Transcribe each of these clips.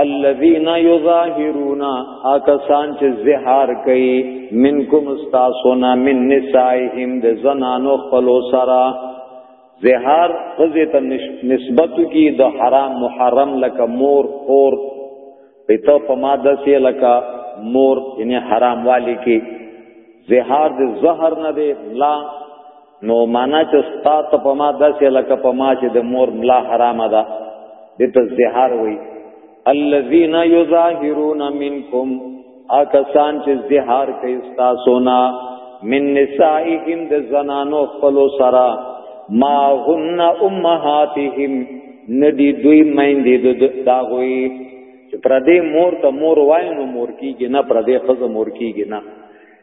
الذين يظاهرون اکسان چې زهار کوي منکم استاسونا من نسائهم د زنانو خپل سرا زهار خزه ته نسبت کی د حرام محرم لکه مور اور پته په ماده سی لکه مور یعنی حرام والی کی زهار د زهر نه دی لا نو معنا چې ستا ته په ما داسې لکه په ما چې د مور ملا حرام ده د تزهار وای الذين يظاهرون منكم اکسان چې زهار کوي ستا سونا من نسائهم د زنانو خپل سرا ما هن امهاتهم ندی دوی مایندې د داغوي چې پردې مور ته مور وای نو مور کیږي نه پردې خزه مور کیږي نه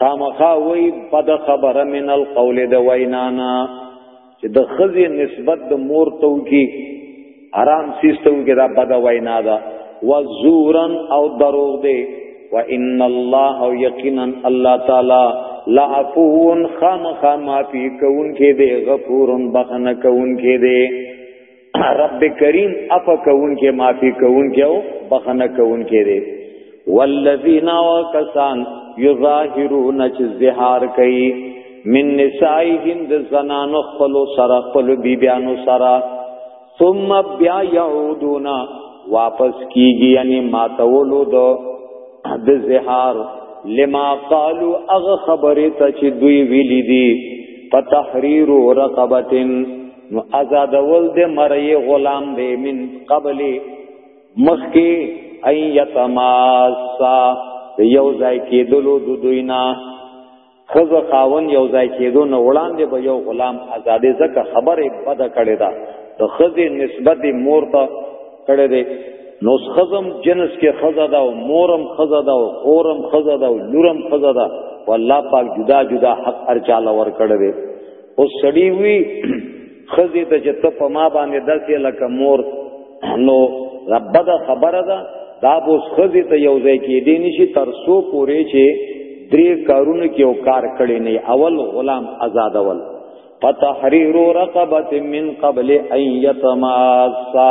خامخا وای بد خبره من القول د وینانا چې د خزي نسبت د مور تو کی حرام سیستو کې دا بد وینا ده و زورن او دروغ دی و ان الله او یقینا الله تعالی لعفون خامخا معافی کون کې دی غفورن بخنه کون کې دی رب کریم اپ کون کې معافي کون کې او بخنه کون کې دی والذین وکسان یظاهرون چې زهار کوي من نسائهم د زنانو خپل سره خپل بیبیانو سره ثم بیا یعودون واپس کیږي یعنی ماتولو دو د زهار لما قالو اغه خبره ته چې دوی ویلی دي فتحریر رقبتن نو آزادول د مری غلام دی من قبل مخکی ان یتماسا یو ځای کېدلو د دوی نه خزه خاون یو ځای کېدو نه وړاندې به یو غلام آزادې زکه خبره بده کړې ده د خزه نسبت مور ته کړې ده نو خزم جنس کې خزه ده او مورم خزه ده او خورم خزه ده او لورم خزه ده والله پاک جدا جدا حق ارچاله ور کړې او سړی وی خزی ته چې ته په ما باندې داسې لکه مور نو ربدا خبره ده دا بوس خزی ته یو ځای کې دی نشي تر سو پورې چې درې کارونه کې او کار کړي نه اول غلام آزاد اول فتحریر رقبه من قبل ان یتماسا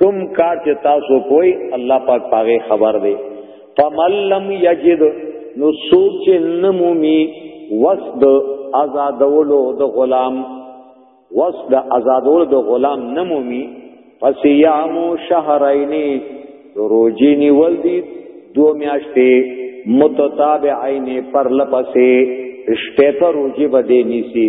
کوم کار چې تاسو کوی الله پاک پاغه خبر دی فمن لم یجد نو سوچ چې نمومي وسد آزادولو د غلام وسد آزادولو د غلام نمومي فصيامو شهرين روزي نیول دي دو میاشتې متتابعين پر لپسې شپه پر روزي بده نيسي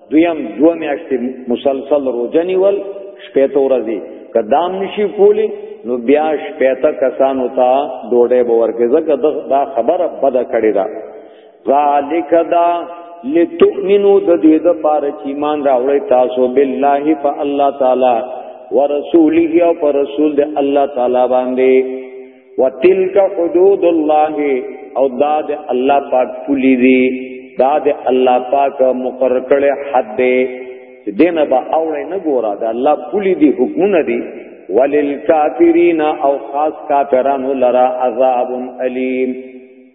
دویم دوه میاشتې مسلسل روزه نیول شپې ته ورځي کدام نشي کولی نو بیا شپې ته کسانو ته ډوډۍ به ورکړي ځکه دا خبره بده کړې ده ذالک دا لتؤمنو د دې د پاره چې ایمان راوړی تاسو بالله فالله تعالی ورسوله او پر رسول د الله تعالی باندې وتلک حدود الله او دا د الله پاک پولی دی دا د الله پاک مقرر کړي حد دی چې دین به اوړې نه ګورا دا الله پولی دی حکمونه دی وللکافرین او خاص کافرانو لرا عذاب الیم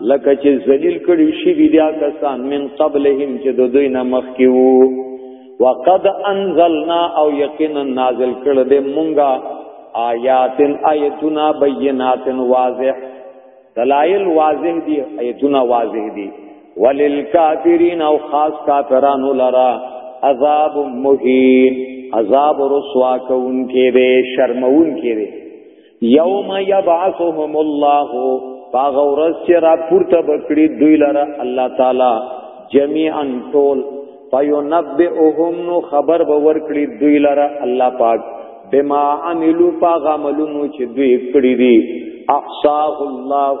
لکه چې ذلیل کړي شي بیا کسان من قبلهم چې د دوی نه مخکې وو وقد انزلنا او یقینا نازل کړ دې مونږه آیات آیتنا بینات واضح دلائل واضح دي آیتنا واضح دي وللکافرین او خاص کافرانو لرا عذاب مهین عذاب رسوا کون کې دې شرمون کې دې یوم یبعثهم الله پاغه ورځ چې را پورته بکړي دوی لره الله تعالی جميعا ټول فینبئهم نو خبر به ورکړي دوی لره الله پاک بما عملو پاغه عملونو چې دوی کړی دي احصاه الله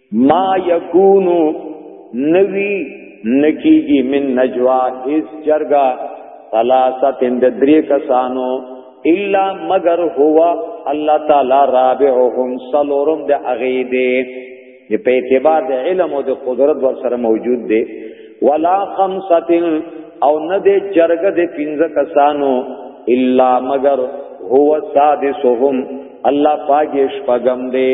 ما یکونو نوی نکیږي من نجوا هیڅ جرګه ثلاثتن د درې کسانو الا مگر هو الله تعالی رابعهم سلورم د اغه دی په اعتبار د علم او د قدرت ور سره موجود دی ولا خمسه او نه د جرګه د پنځه کسانو الا مگر هو سادسهم الله پاګې شپغم دی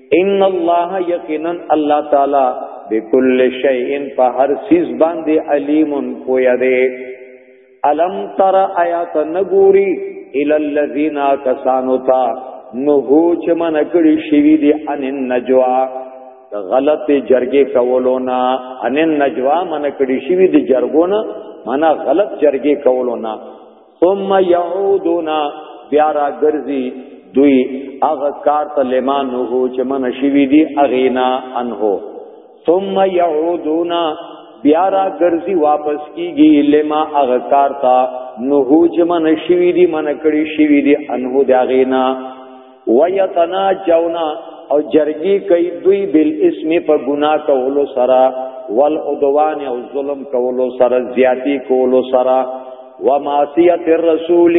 ان الله یقینا الله تعالی بكل شیء په هر چیز باندې علیم پویا دی الم تر آیات نګوري ال الذین کسانو تا نهو چې من کړي شوی دی ان النجوا غلط جرګه کولو نا ان النجوا من کړي شوی دی جرګونه منا غلط جرګه کولو نا ثم يعودون بیا را ګرځي دوی هغه کار ته لمان هو چې من شوی دی اغینا انه ثم يعودون بیا را ګرځي واپس کیږي لما هغه کار ته نو هو چې من شوی دی من کړی شوی دی انه دا غینا ويتناجون او جرګي کوي دوی بل اسم په ګنا کولو سره ول عدوان او ظلم کولو سره زیاتی کولو سره ومعصیت الرسول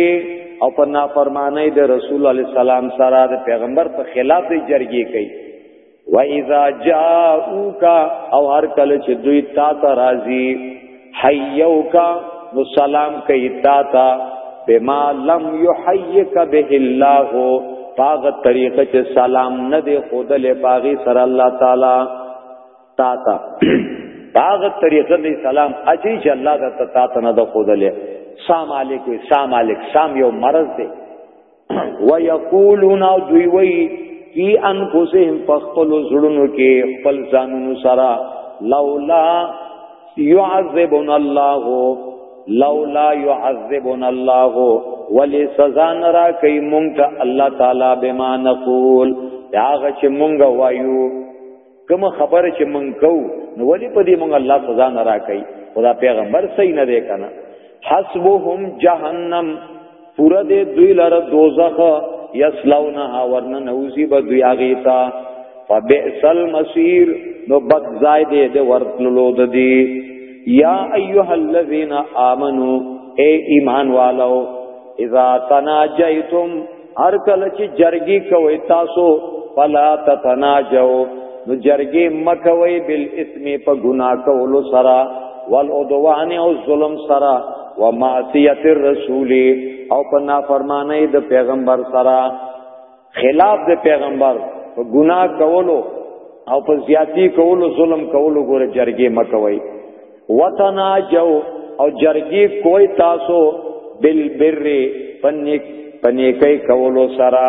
او په نافرمانی د رسول علی السلام سره د پیغمبر په خلاف جرګي کوي و اذا جاءوك او هر کله چې دوی تا ته راځي حيوك نو سلام کوي تا ته بما لم يحيك به الله پاغه طریقه چې سلام نه دی خود له پاغي سره الله تعالی تا ته پاغه طریقه دی سلام اچي چې الله تعالی تا ته نه د خود له سلام علیکم سلام علیک سلام یو مرض دی ويقولون دوی وی فی انفسهم فخپل زړونو کې خپل ځانونو سره لولا يعذبنا الله لولا يعذبنا الله ولی سزا نرا کئی مونږ ته الله تعالی بما نقول داغه چې مونږ وایو کوم خبره چې مونږ کو نو ولی په دې مونږ الله سزا نه راکړي خدا پیغمبر صحیح نه دی کنه حسبهم جهنم پورا دې دوی لاره دوزخ یسلونها ورن نوزی به دوی اغیتا فبئس المصير نو بد زائد دې ورتللو د دې یا ایها الذین آمنو اے ایمان والو اذا تناجیتم هر کله چې جرګي کوي تاسو فلا تتناجو نو جرګي مکوي بل اسم په ګنا کولو سرا والعدوان او ظلم سرا ومعصیت الرسول او په نافرمانی د پیغمبر سرا خلاف د پیغمبر په ګنا کولو او په زیاتی کولو ظلم کولو ګوره جرګي مکوي وتناجو او جرګي کوئی تاسو بالبر پنیک پنیکي کولو سرا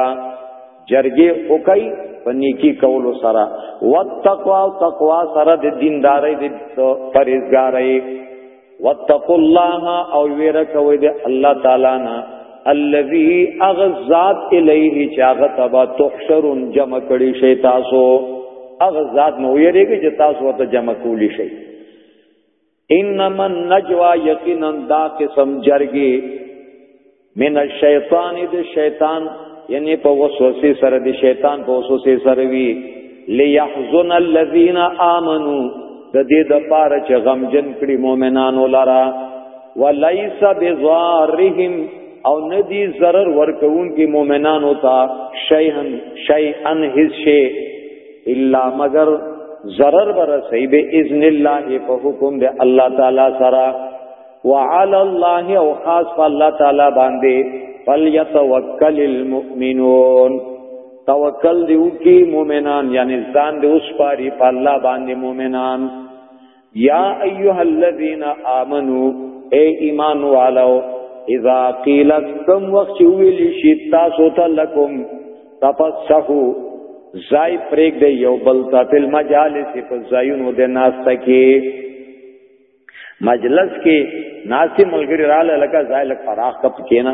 جرګي او کوي پنیکی کولو سرا وتقوا او تقوا سرا د دینداري د پرېزګاري وتقوا الله او ویره کوي د الله تعالی نه الذي اغزاد الیه چاغه تبا تحشرون جمع کړي شي تاسو اغزاد نو یریږي چې تاسو ورته جمع کولی شي انما النجوا یقینا دا قسم جرګي من الشیطان د شیطان یعنی په وسوسه سره د شیطان په وسوسه سره وی ليحزن الذين امنوا د دې د پاره چې غمجن کړي مؤمنانو لرا وليس بضارهم او ندی zarar ورکون کې مؤمنانو ته شیئن شیئن هیڅ شی الا مگر ضرر بر صحیب اذن الله په حکم د الله تعالی سره وعلى الله او خاص په الله تعالی باندې فلیتوکل المؤمنون توکل دیو کی مومنان یعنی ځان دی اوس پاری په الله باندې مومنان یا ایها الذین آمنو اے ایمان والو اذا قیل کم وخت ویل شي تاسو ته لکم تفسحو زای پرېګ دی یو بل ته په مجالس په زایونو د ناشته کې مجلس کې ناسي ملګری رااله لکه زای لک فراخ کپ کېنا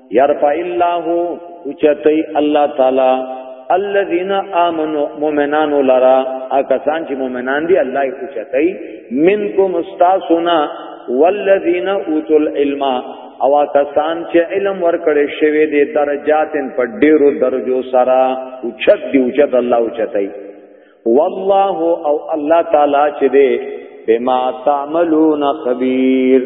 يرفع الله اوچتي الله تعالی الذين امنوا مؤمنان لرا اکسان چې مؤمنان دي الله یې اوچتي منکم استاسنا والذین اوتوا العلم او کسان چې علم ورکړي شوی دی درجاتن په ډیرو درجو سره اوچت دی اوچت الله اوچتای والله او الله تعالی چې دی بما تعملون خبير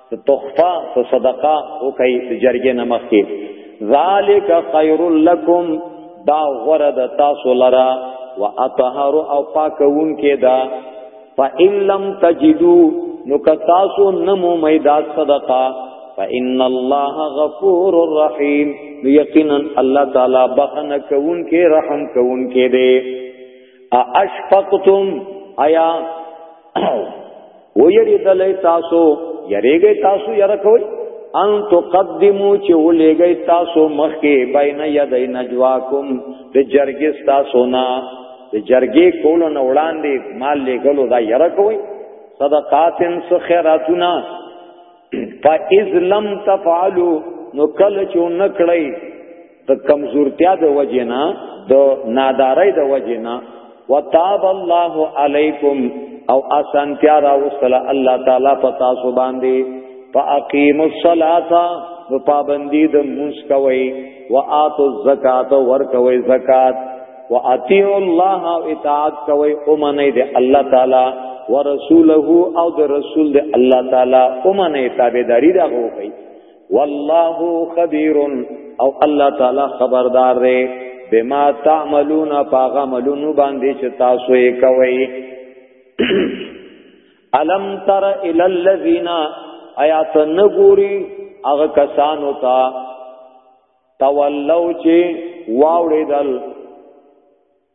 تخفا ته صدقه او کوي د جرګې نمخ کې ذالک خیر لکم دا غره د تاسو لرا واطهر او پاکون کې دا فإن لم تجدو نو که تاسو نمو میدا صدقه فإن الله غفور رحیم یقینا الله تعالی بخنه کون کې رحم کون کې دے اشفقتم آیا و یری دلی تاسو یریږي تاسو یره کوي ان تقدمو چې ولېږي تاسو مخکې بین یدی نجواکم د جرګې تاسو نه د جرګې کولو نه وړاندې مال لېګلو دا یره کوي صدقاتن سخیراتنا فاذ لم تفعلوا نو کله چې نکړی د کمزورتیا د وجنا د نادارۍ د وجنا وتاب الله علیکم او اسانتیا راوصل الله تعالی پتا سو باندې فاقیم الصلاۃ نو پابندی د موس کوي واتو الزکات ور کوي زکات واتیو الله او اطاعت کوي او منه د الله تعالی ورسوله او د رسول د الله تعالی او منه تابعداري دا کوي والله خبير او الله تعالی خبردار دی بما تعملون پاغه ملونو باندې چې تاسو یې کوي الم تر ال الذين آیات نګوري هغه کسانو ته تولو چې واوړېدل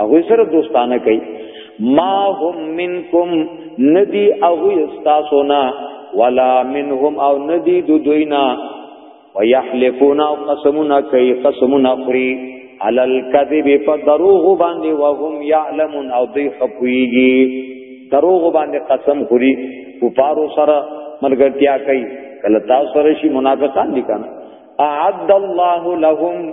هغه سره دوستانه کوي ما هم منکم ندی هغه استاسو نه ولا منهم او ندی دو دوینا ويحلفون قسمنا کوي قسمنا خوري على الكذب فدروغ باندې وهم يعلمون او دوی خپويږي دروغ باندې قسم خوري کفارو سره ملګرتیا کوي کله تاسو سره شي منافقان دي کنه اعد الله لهم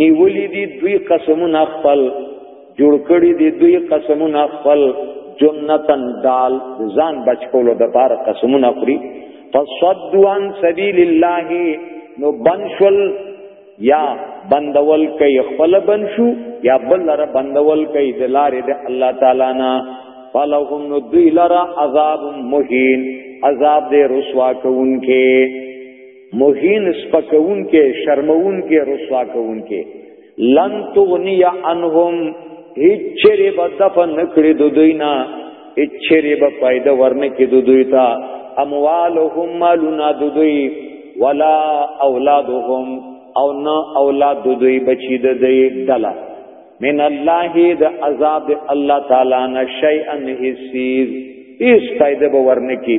نیولی دی دوی قسمون اخفل جوړ کړی دی دوی قسمون اخفل جنتن دال ځان بچ کولو د پار قسمون اخري فصدوا عن سبيل الله نو بنشل یا بندول کوي خپل بنشو یا بل لره بندول کوي د لارې د الله تعالی نه فلهم نو دوی لره عذاب مهین عذاب دې رسوا کوونکې مهین سپکون کې شرمون کې رسوا کون کې لن تغنی عنهم هیڅ چیرې به دفن نکړي د دوی نه هیڅ چیرې به فائدہ ورنه کې د دوی ته اموالهم مالنا د دوی ولا اولادهم او نه اولاد د دوی بچی د دوی دلا من الله د عذاب الله تعالی نه شیئا هیڅ هیڅ فائدہ به ورنه کې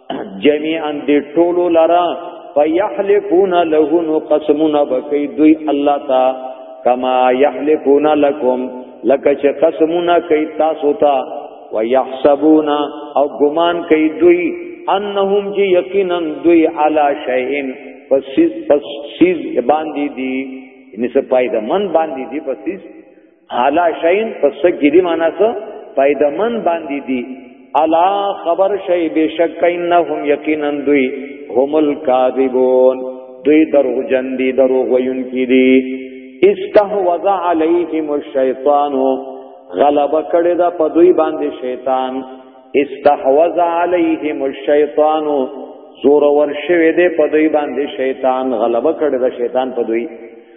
جميعا دې ټولو لرا فيحلفون له نو قسمنا بکي دوی الله تا کما يحلفون لكم لکه چې قسمونه کوي تاسو ته ويحسبون او ګمان کوي دوی انهم چې یقینا دوی علا شیئن پس پس سیز باندې دي نسه پایده من باندې دي پس سیز علا شین پس کی دی معنا سو پایدمن باندې دی الا خبر شی بشک انهم یقینا دوی هم الکاذبون دوی دروغ جن دی دروغ وین کی دی استحوذ علیهم الشیطان غلب کړی دا په دوی باندې شیطان استحوذ علیهم الشیطان زور ور شوی دی په دوی باندې شیطان غلبه کړی دا شیطان په دوی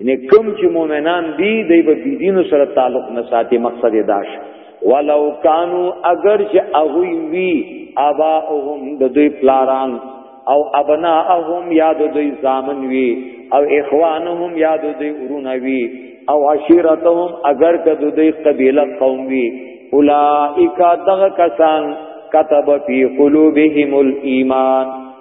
یعنی کم چې مؤمنان دي دوی به دینو سره تعلق نه ساتي مقصد یې داش ولو کانو اگر چې هغه وی اباهم د دوی پلاران او ابناهم یا د دوی زامن وی او اخوانهم یا د دوی ورونه وی او عشیرتهم اگر که د دوی قبیله قوم وی اولائک دغه کسان كتب في قلوبهم الإيمان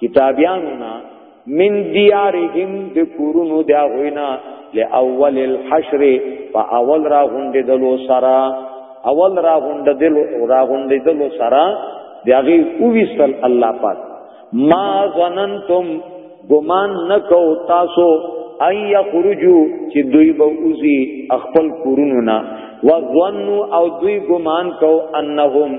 کتابیانو نه من دیارهم د کورونو دا غوینا لاول الحشر فاول را غوند دلو سرا اول را غوند دلو را غوند دلو سرا دیغه او وصل الله پاک ما ظننتم ګمان نکو تاسو اي يخرجو چې دوی به اوزي خپل کورونو نه وظنوا او دوی ګمان کو انهم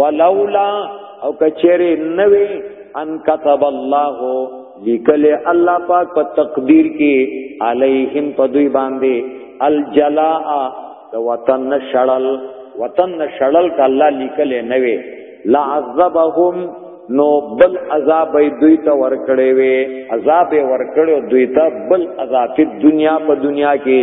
ولولا او کچره نوې ان كتب الله لیکل الله پاک په تقدیر کې علیهم په دوی باندې الجلاء د وطن شړل وطن شړل ک الله لیکل نه وی لعذبهم نو بل عذاب دوی ته ورکړې وي عذاب ورکړو دوی ته بل عذاب په دنیا په دنیا کې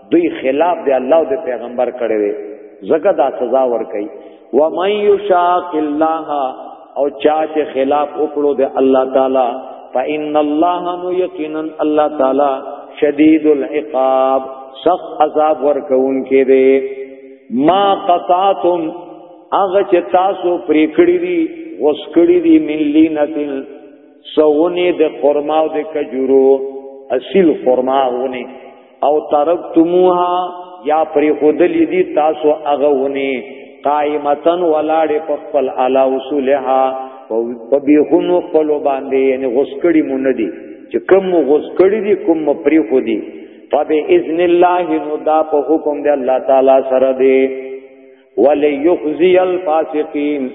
دوی خلاف دی الله او د پیغمبر کړي وي زګه دا سزا ور کوي و من یشاق الله او چا چې خلاف وکړو د الله تعالی فإن الله نو یقینا الله تعالی شدید العقاب سخت عذاب ورکون کې دی ما قطعتم اغه چې تاسو پرې کړی دي غوس کړی دي ملي نتل سونه د خرماو د کجورو اصل خرماونه او ترکتموها یا پری خودل دی تاسو هغه ونی قائمتن ولاړ په خپل اعلی اصولها په بیخونو خپل باندې یعنی غسکړی مونږ دی چې کوم غسکړی دی کوم پری خو دی فباذن الله نو دا په حکم دی الله تعالی سره دی وليخزي الفاسقين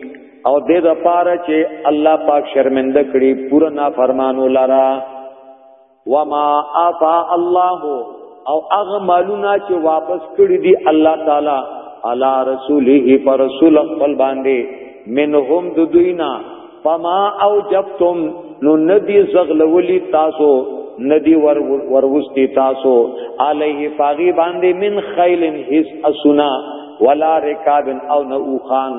او دې د پاره چې الله پاک شرمنده کړي پورا نافرمانو لرا وما افا الله او هغه مالونه چې واپس کړی دی الله تعالی علی رسوله پر رسول خپل باندې منهم د دوینا فما او جبتم نو ندی زغلولی تاسو ندی ور وروستی تاسو علیه فاغی باندې من خیلن حس اسنا ولا رکابن او نوخان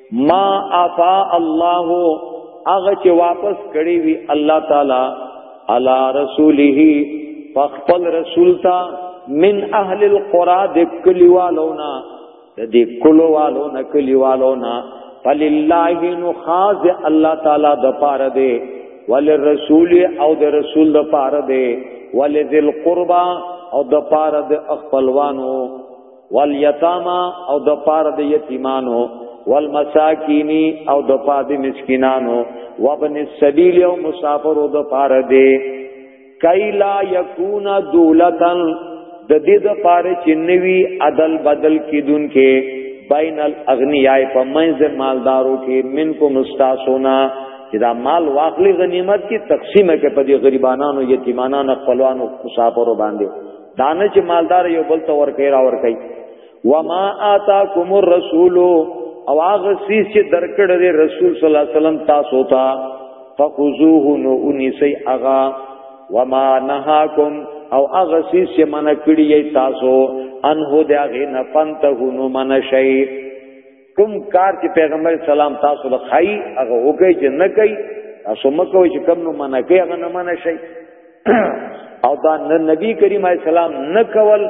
ما افا الله هغه چې واپس کړی وی الله تعالی علی رسوله فخپل رسول تا من اهل القرى د کلیوالونا د دې کلوالونا کلیوالونا فلله نو خاص الله تعالی د پاره دی ولرسول او د رسول د پاره دی ولذل قربا او د پاره د خپلوانو والیتاما او د پار د یتیمانو والمساکینی او د پار د مسکینانو وابن السبیل او مسافر او د پار دی کای لا یکون دولتن د دې د پار چنوي عدل بدل کیدون کې بین الاغنیاء په منځ مالدارو کې منکو مستاسونا چې دا مال واخلي غنیمت کې تقسیم کې په دې غریبانو یتیمانو خپلوانو مسافرو باندې دانه چې مالدار یو بل ته ور کوي را ور کوي وما آتاکم الرسول او هغه سیس چې درکړ دی رسول صلی الله علیه وسلم تاسو ته فخذوه نو انسی اغا وما نهاکم او هغه سیس چې منع کړی تاسو انه دغه نه پنته نو منشئ کوم کار چې پیغمبر سلام تاسو له خای هغه وکي چې نه کوي تاسو مکه وي چې کم نو منع کوي هغه نه منع شي او دا نبی کریم علیه السلام نه کول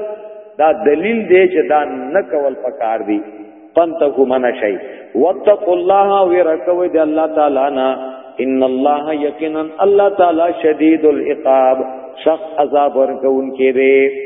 دا دلیل دی چې دا نه کول پکار دی فانتهو منع شي واتقوا الله ورکوي دی الله تعالی نه ان الله یقینا الله تعالی شدید العقاب سخت عذاب ورکون کې دی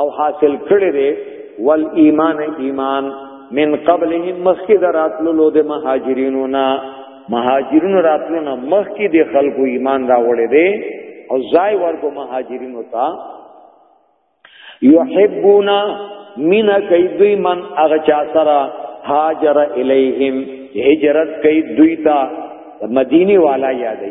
او حاصل کړی دی ول ایمان ایمان من قبلهم مخکی دراتلو لو د مهاجرینو نا مهاجرینو راتلو نا مخکی د خلکو ایمان راوړی دی او ځای ورکو مهاجرینو ته یحبونا من کیدوی من اغه چا سره هاجر الیہم هجرت کئی دوی تا مدینی والا یادی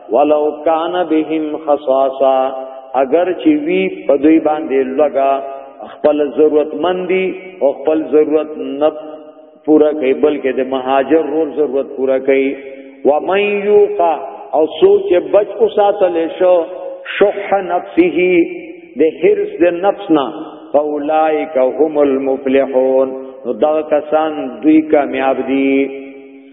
ولو کان بهم خصاصا اگر چې وی په دوی باندې لګا خپل ضرورت مندي او خپل ضرورت نه پورا کوي بلکې د مهاجر رول ضرورت پورا کوي و من یوقا او سوچ بچ او ساتل شو شح نفسه د حرس د نفس نه فاولائک هم المفلحون نو دا کسان دوی کامیاب دي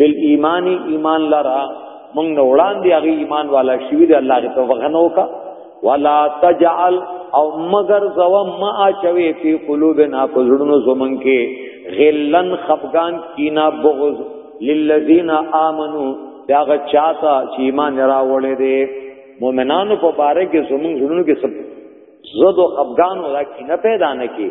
بل ایمانی ایمان لرا مونږ نه وړاندې هغه ایمان والا شوی دی الله دې توفیق نوکا ولا تجعل او مگر زوا ما اچوي په قلوبنا پزړونو زمون کې غلن خفقان کینا بغض للذین آمنو داغه چاته چې ایمان راوړې دي مؤمنانو په باره کې زمون زړونو کې سب زدو خفقان ولا کینه پیدا نه کی